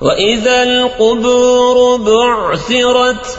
وإذا القبور بعثرت